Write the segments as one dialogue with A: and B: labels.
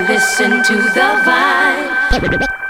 A: Listen to the vibe.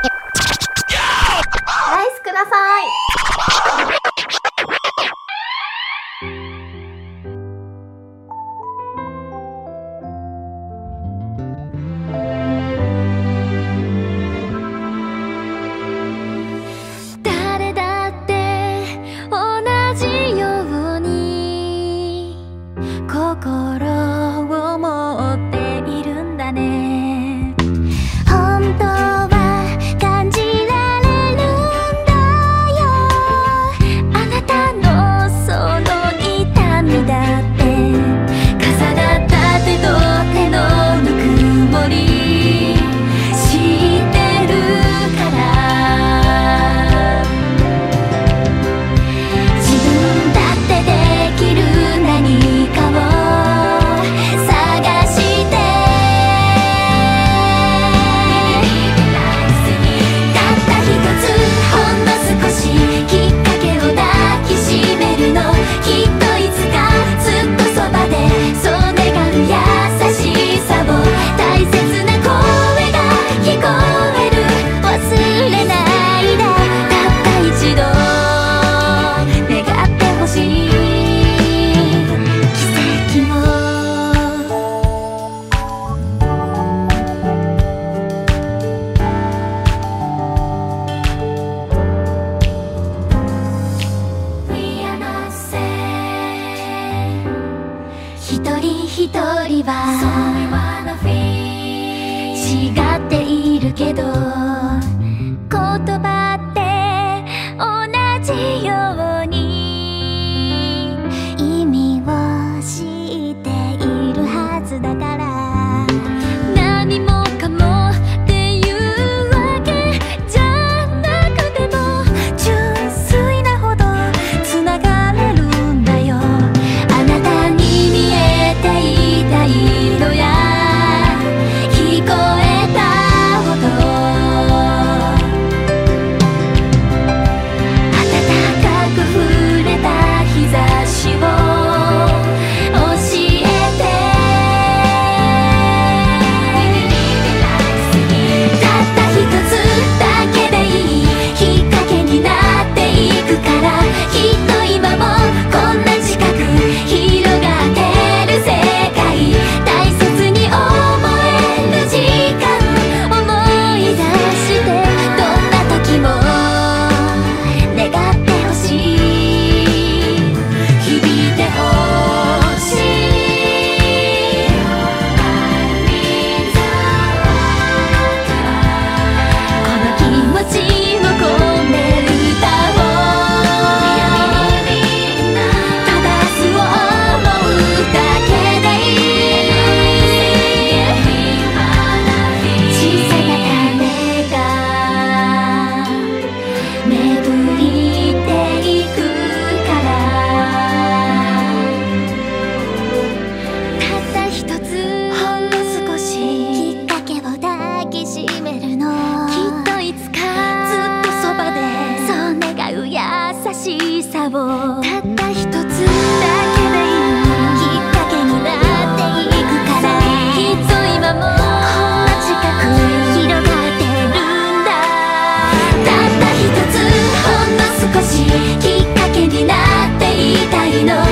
B: No.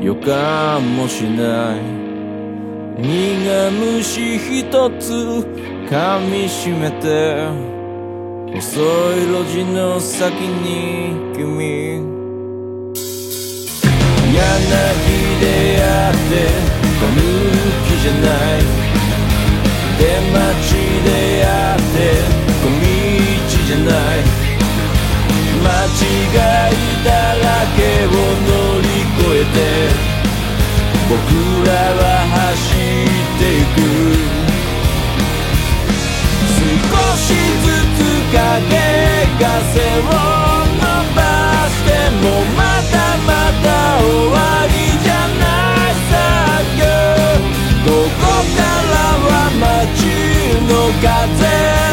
B: 予感もしない。苦虫一つ噛みしめて細い路地の先に君。柳であってたぬきじゃない。出町であって小道じゃない。間違いだらけを乗りえて僕らは走っていく。少しずつ影が背を伸ばしてもまたまた終わりじゃないさ。よここからは街の風。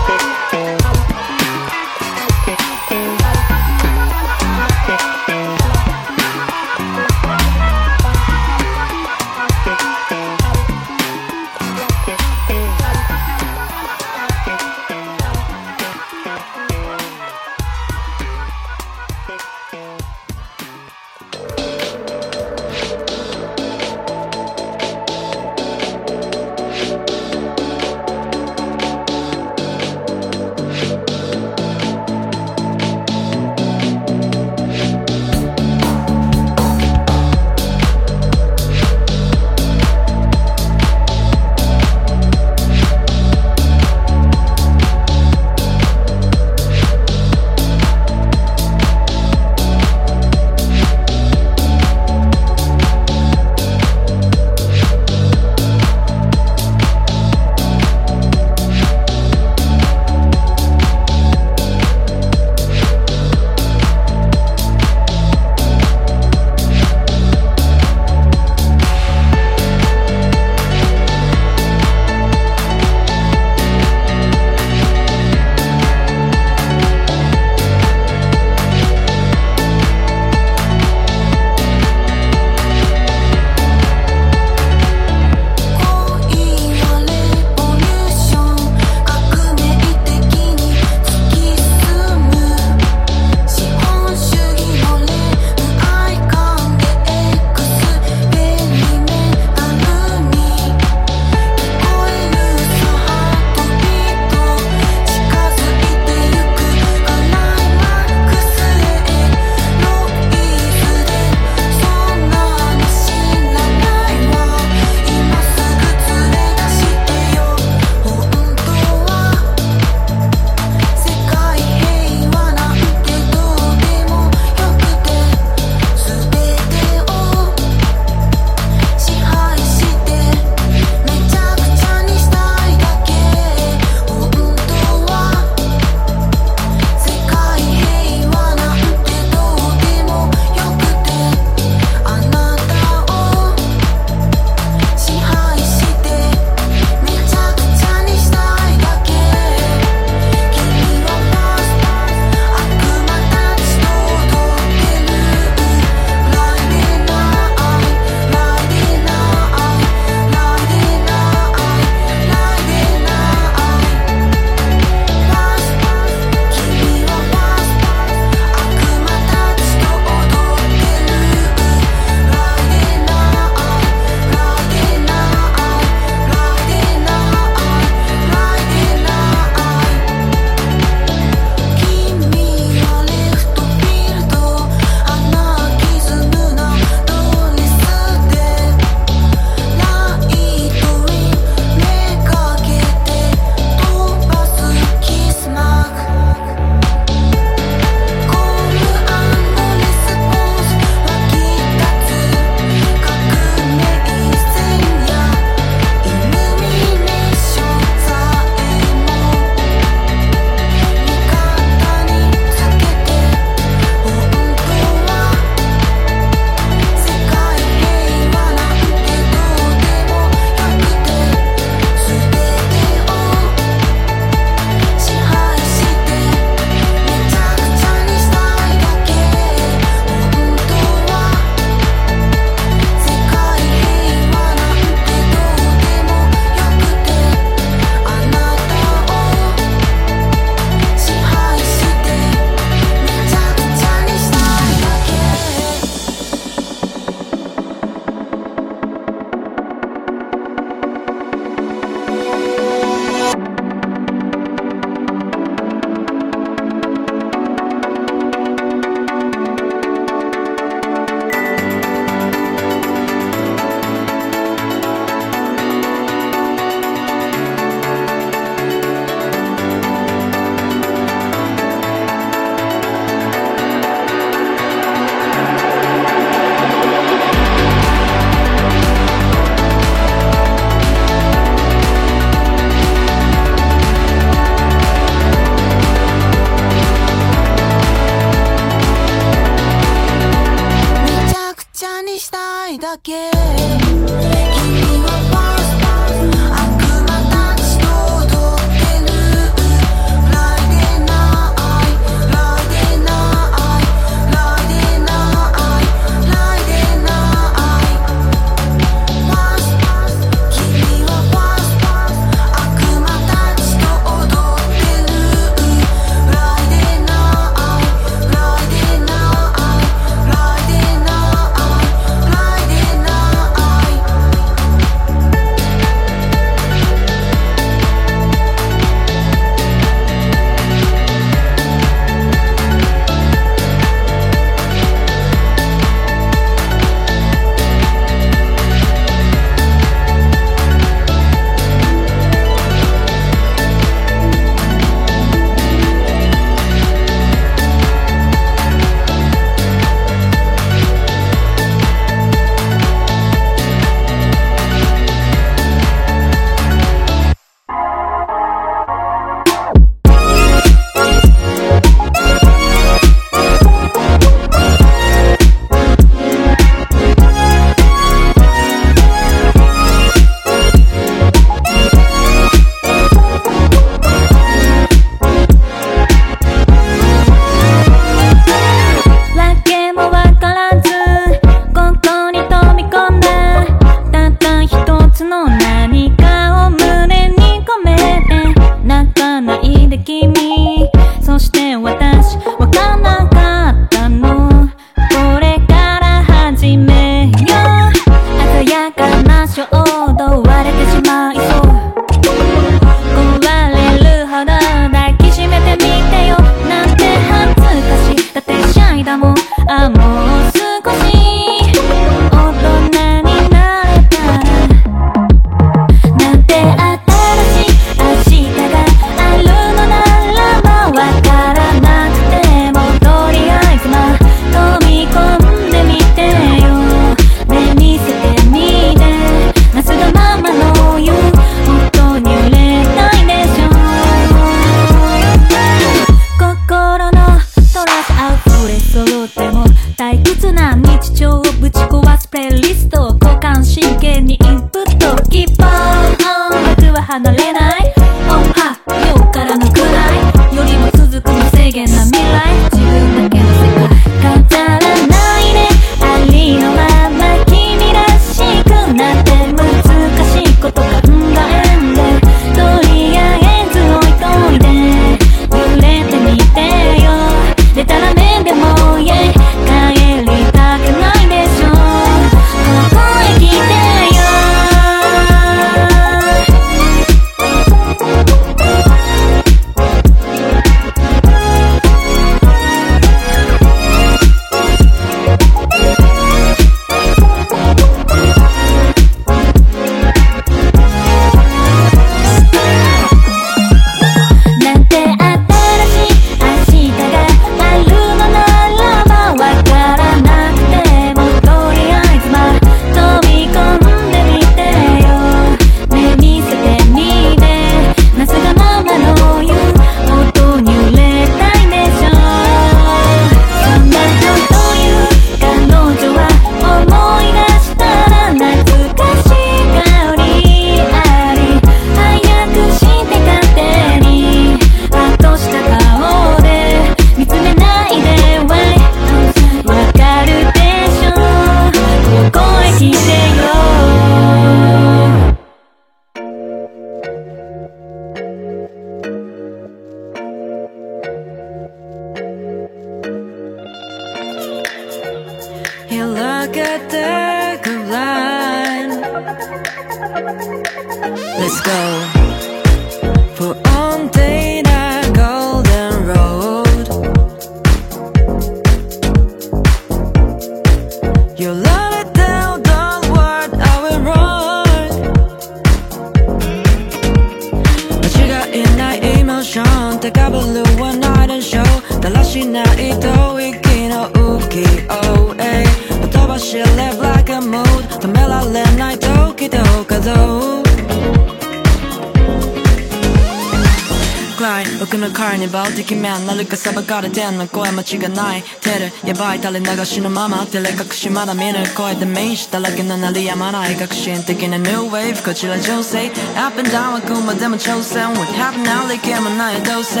B: べて
C: んの声間違ないテルやばい垂れ流しのまま照れ隠しまだ見ぬ
D: 声で
E: 面したらけななりや
F: まない革新的な
E: ニューウェーブこちら
C: 情勢 Up and down はくまでも挑戦 What happened now でけもないどうせ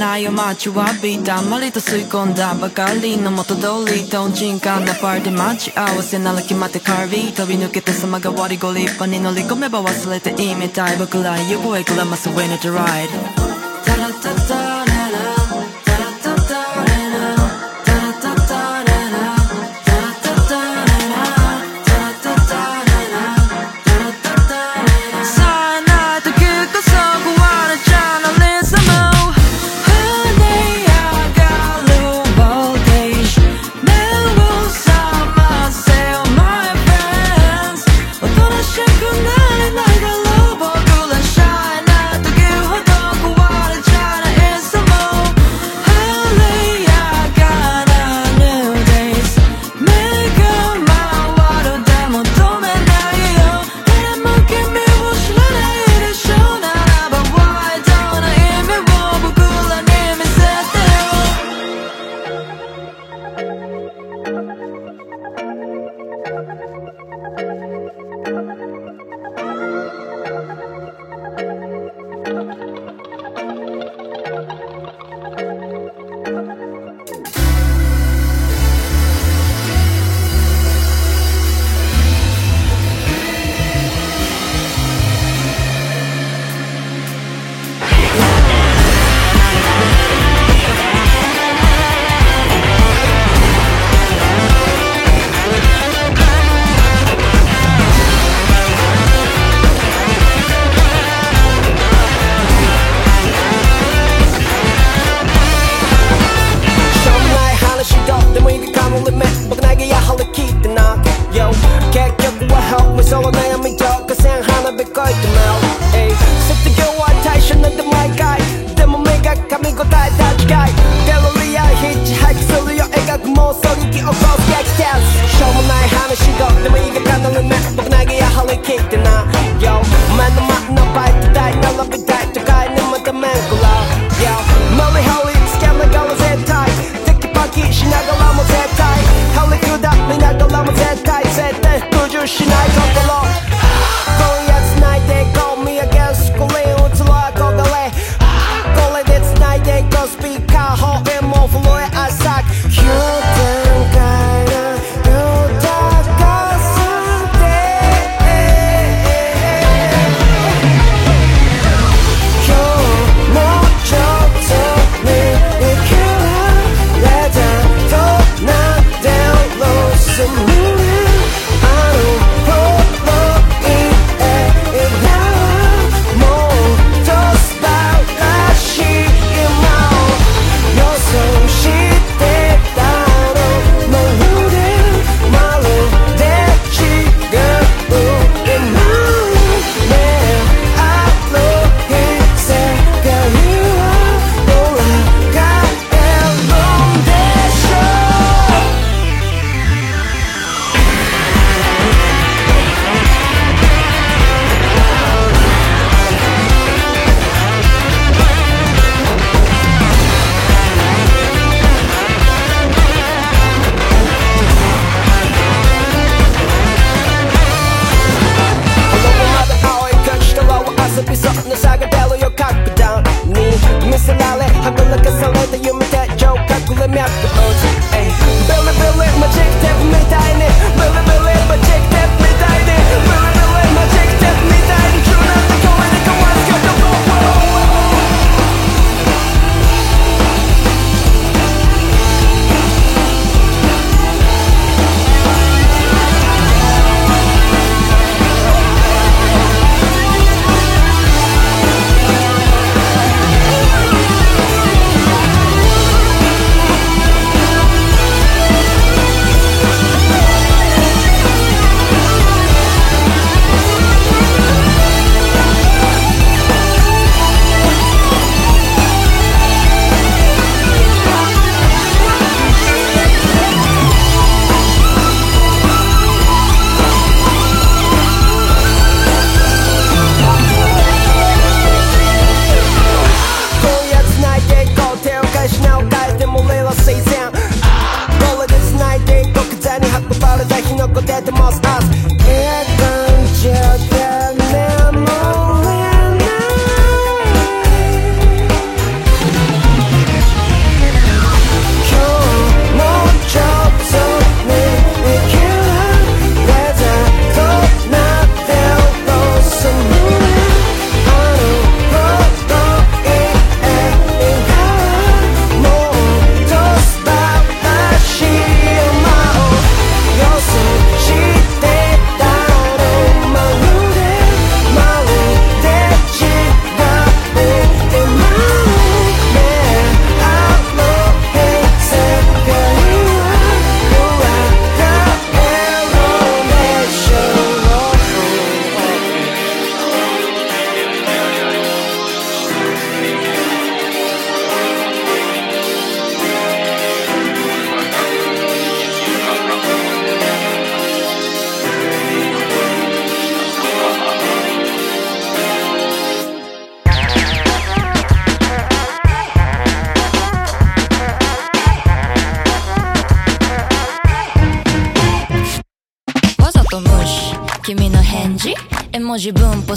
C: ない夜街はビータまりと吸い込んだばかりの元通りと人間なパーティー待ち合わせなら決まってカービー飛び抜けた様が割りご立派に乗り込めば忘れていいみたい僕ら行方くらます When it's right タラタタラ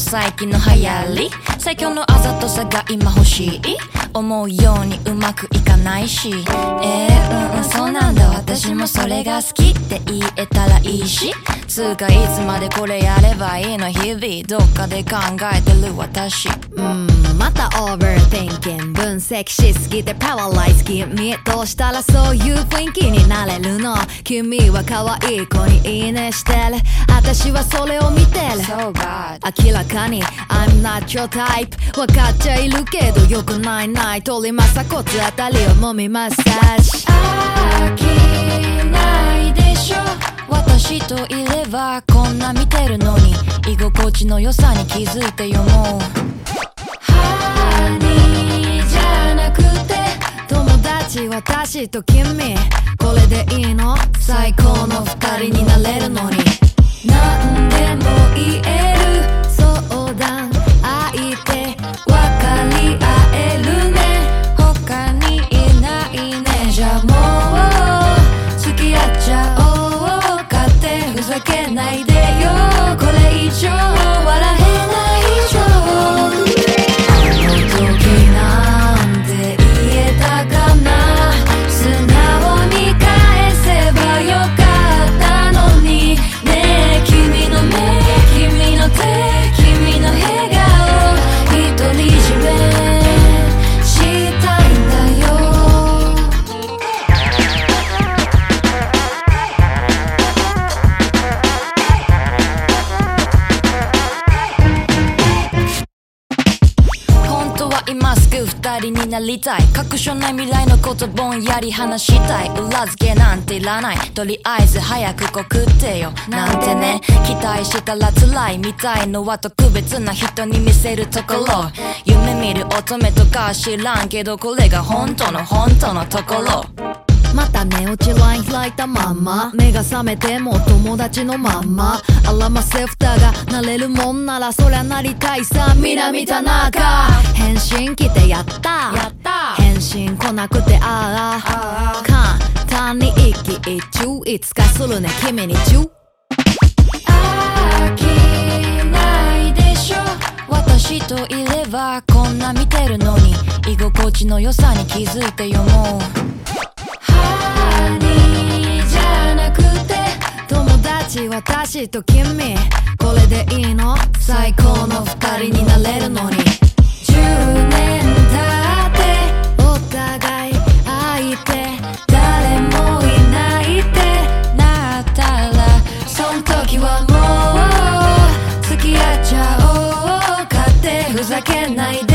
G: 最近の流行り。最強のあざとさが今欲しい。思うようにうまくいかないし。えー、うんうんそうなんだ。私もそれが好きって言えたらいいし。つうかいつまでこれやればいいの日々。どっかで考えてる私。
H: うんまたオーバー thinking 分析しすぎてパワーライズ君どうしたらそういう雰囲気になれるの？君は可愛い子にいいねしてる。私はそれを見てる。
G: So
H: 明らかに。I'm not your type 分かっちゃいるけどよくないない。通りまさ骨あたりを揉みマッサージ
G: 飽きないでしょ。私といればこんな見てるのに。居心地の良さに気づいてよもう。
H: ハニーじゃなくて友達私と君。これでいいの？最高の二人になれるのに。何でも言える。れたい
G: 確証ない未来のことぼんやり話したい。裏付けなんていらない。とりあえず早く告ってよ。なんてね。期待したら辛いみたいのは特別な人に見せるところ。夢見る乙女とか知らんけどこれが本当の本当のところ。
H: また寝落ちライン開いたまんま。目が覚めても友達のまんま。あらませ蓋がなれるもんならそりゃなりたいさ。南田中。返信来てやった。
G: やった。
H: 返信来なくてああ。簡単に一喜一憂いつかするね君にチュ。ー
G: 飽きないでしょ。私といればこんな見てるのに。居心地の良さに気づいてよもう
H: 私と君。これでいいの？最高の二人になれるのに。10年経ってお互い相手誰もいないって。なったらそん時はもう付き合っちゃおう。勝手ふざけないで。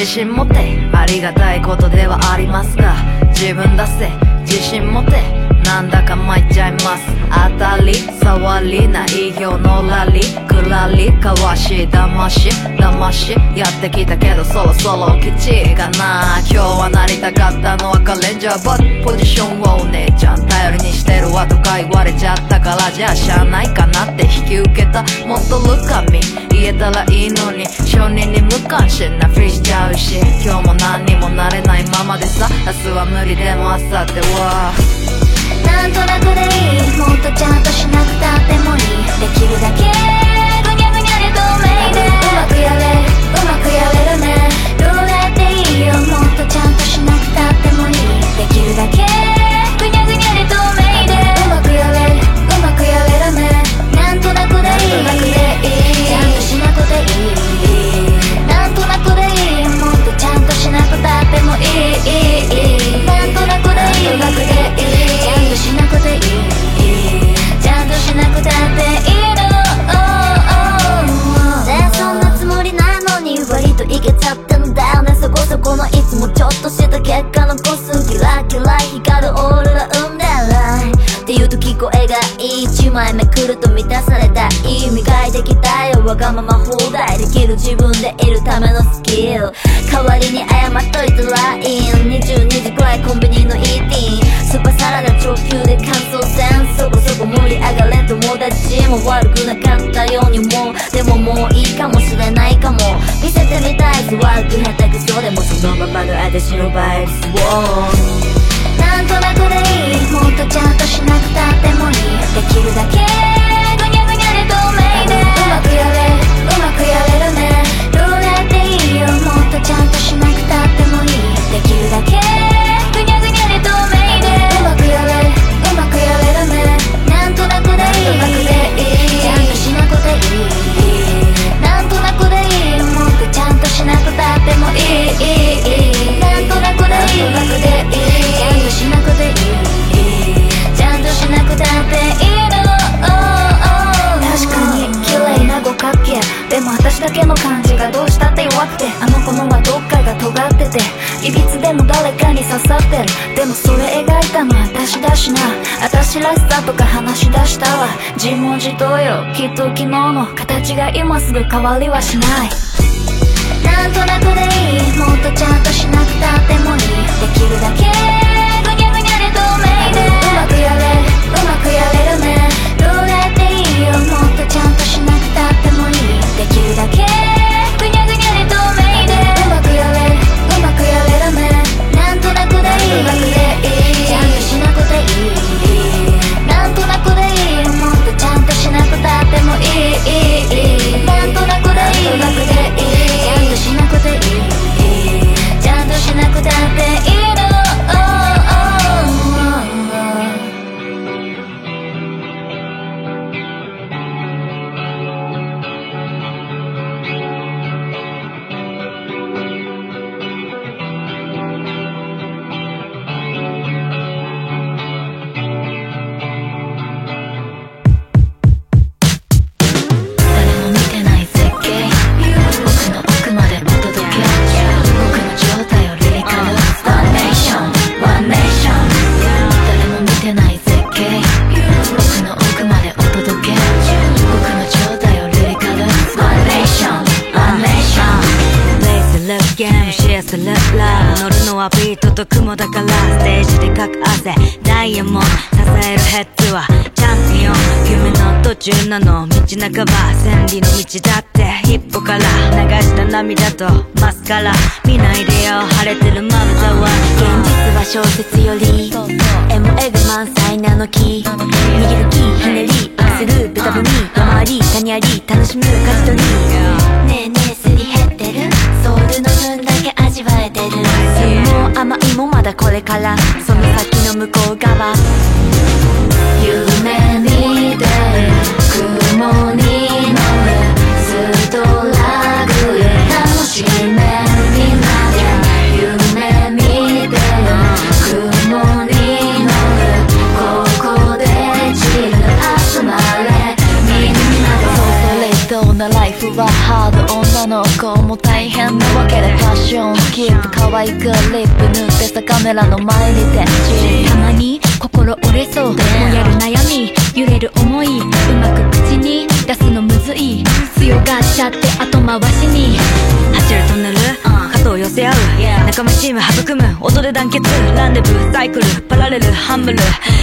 I: 自信持ってありがたいことではありますが自分出せ自信持ってなんだか参っちゃいます。当たり障りないよのらりくらりかわし騙し騙しやってきたけどそろそろ基地かな。今日はなりたかったのはカレンジャーバッポジションをお姉ちゃん頼りにしてるわとか言われちゃったからじゃあしゃあないかなって引き受けた。もっとルカミ言えたらいいのに。承認に無関心なふりしちゃうし。今日も何にもなれないままでさ。明日は無理でも明後日は。
F: なんとなくでいい。もっとちゃんとしなくたってもいい。できるだけぐにゃぐにゃで透明でうまくやれ。うまくやれるね。どうやっていいよ。もっとちゃんとしなくたってもいい。できるだけんとしなくていいなんとなくでいいもっとちゃんとしなくたってもいいなんとなくでいいなんとなくでいいちゃんとしなくていいちゃんとしなくたっていいのねそんなつもりなのに割といけちゃってんだよねそこそこのいつもちょっとした結果残すキラキラ光るオーロラ生んでないって言うと聞こえがいい一枚目来ると満たされたい磨いてきたよわがまま放題できる自分でいるためのスキル。代わりに謝っといたらいい22時くらいコンビニのイーティン。スーパーサラダ直球で乾燥せんそこそこ盛り上がれ友達も悪くなかったようにもでももういいかもしれないかも。見せてみたいぞ悪く下手くそでもそのままの私のバイブス。をなんとなくでいい。もっとちゃんとしなくたってもいい。できるだけまくやれうまくやれるね。どうやっていいよ。もっとちゃんとしなくたってもいい。できるだけだけの感じがどうしたって弱くて。あの子のはどっかが尖ってて。いびつでも誰かに刺さってる。でもそれ描いたのは私だしな。私らしさとか話し出したわ。自問自答よ。きっと昨日の形が今すぐ変わりはしない。なんとなくでいい。もっとちゃんとしなくたってもいい。できるだけぐにゃぐにゃで透明でうまくやれ。うまくやれるね。どうやっていいよ。もっとちゃんとしなくたってもいい。できるだけ。ぐにゃぐにゃで透明でうまくやれうまくやれるね。なんとなくでいい。なんとなくでいい。ちゃんとしなくていい。なんとなくでいい。もっとちゃんとしなくたってもいいなんとなくでいい。なんとなくでいい
J: はビートと雲だからステージでかく汗。ダイヤモンド支えるヘッズはチャンピオン。夢の途中なの。道半ば千里の道だって。一歩から流した涙とマスカラ見ないでよ。晴れてるまぶたは
A: 現実は小説より MA が満載なのき握るキーひねりアクセルベタ踏み山あり谷あり楽しむ舵取りねえねえすり減ってる？ソウルの分だけ味わえる。も甘いもまだこれから。その先の向こう側。夢見て雲に出る
I: の子も大変なわけでファッションキープ可愛くリップ塗ってさカメラの前にて
A: たまに心折れそうもやる悩み揺れる思い。うまく口に出すのむずい。強がっちゃって後回しに。
J: 走るトンネル、肩を寄せ合う、仲間チーム育む。音で団結。ランデブーサイクル。パラレルハンブル。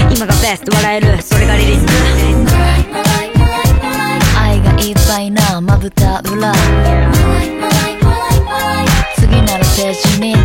J: 今がベスト。笑える。それがリリース。
I: いっぱいなまぶた裏。次なるページに。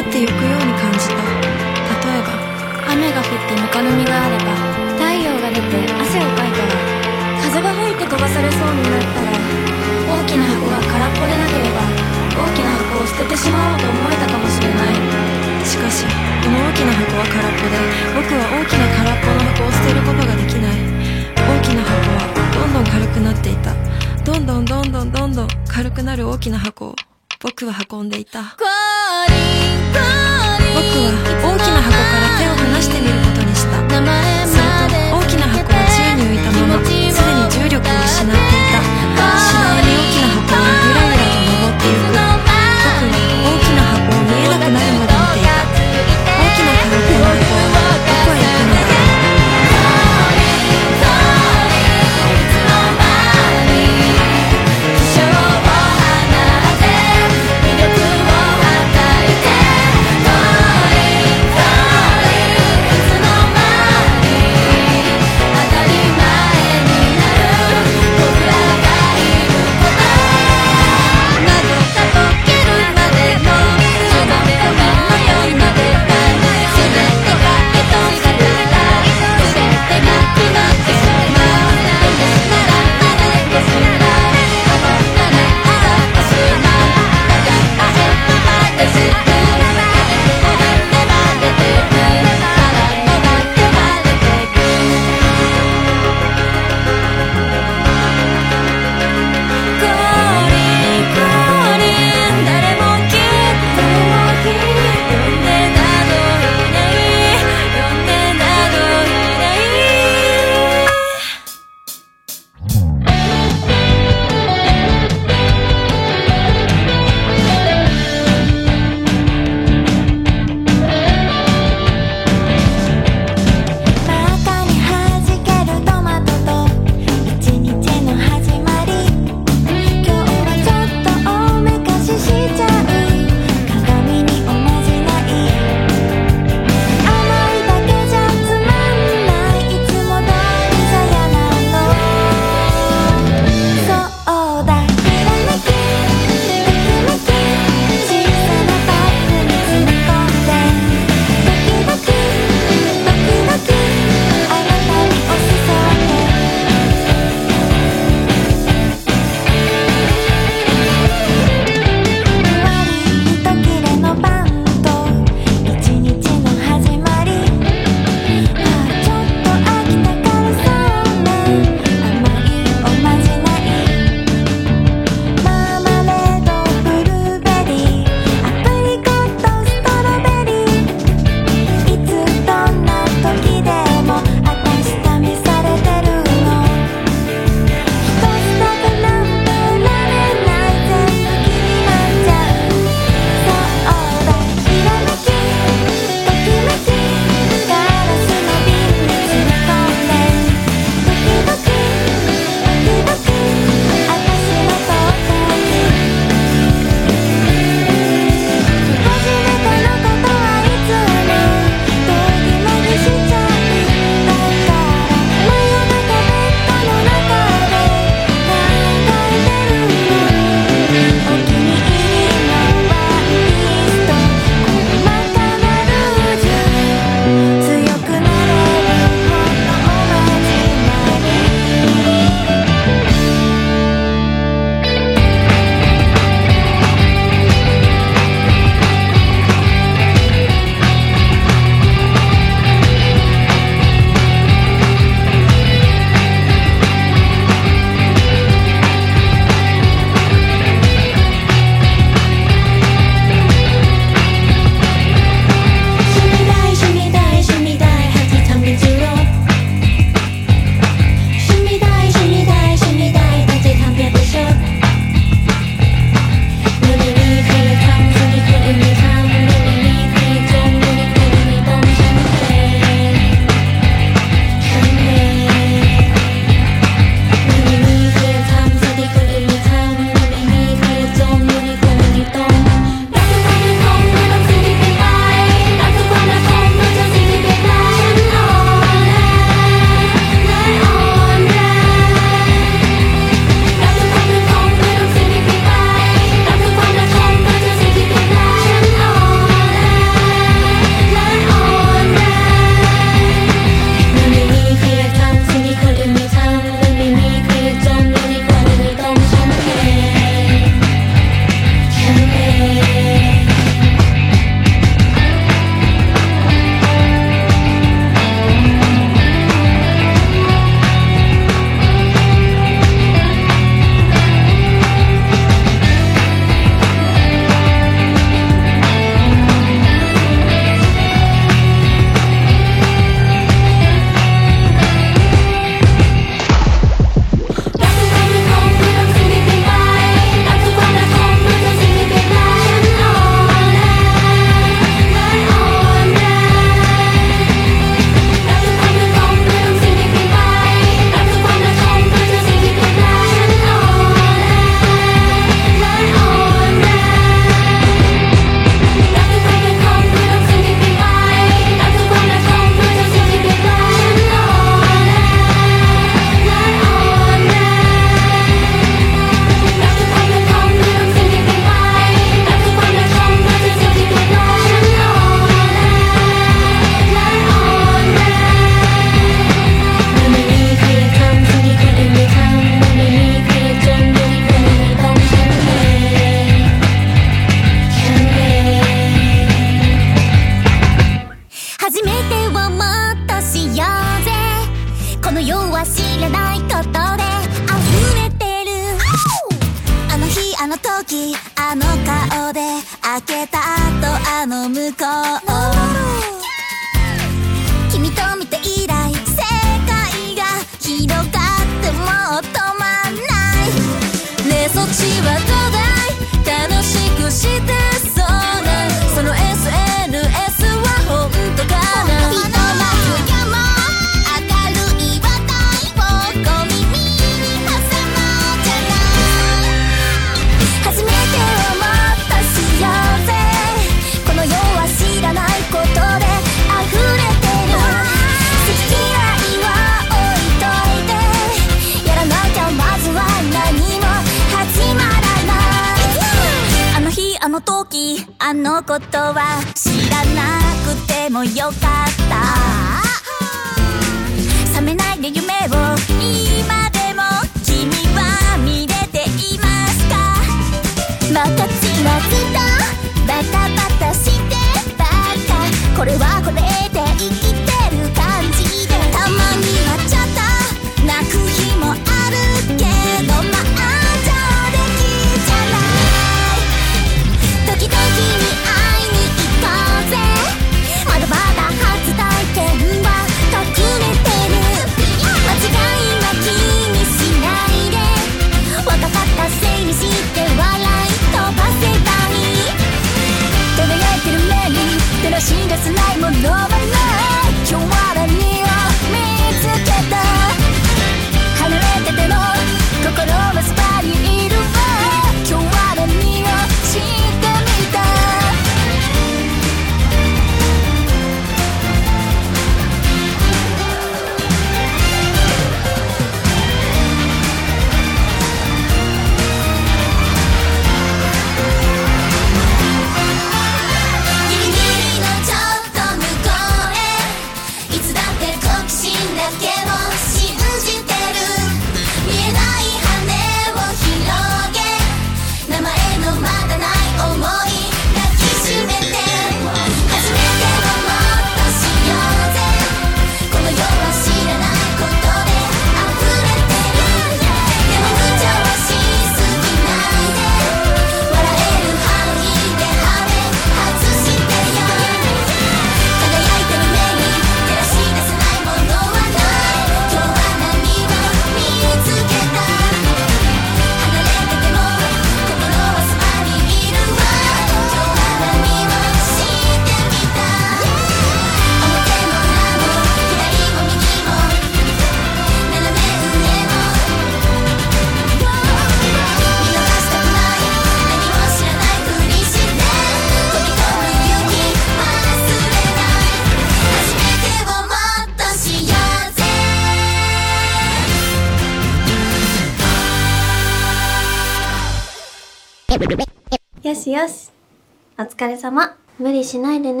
K: れ様。無理しないでね。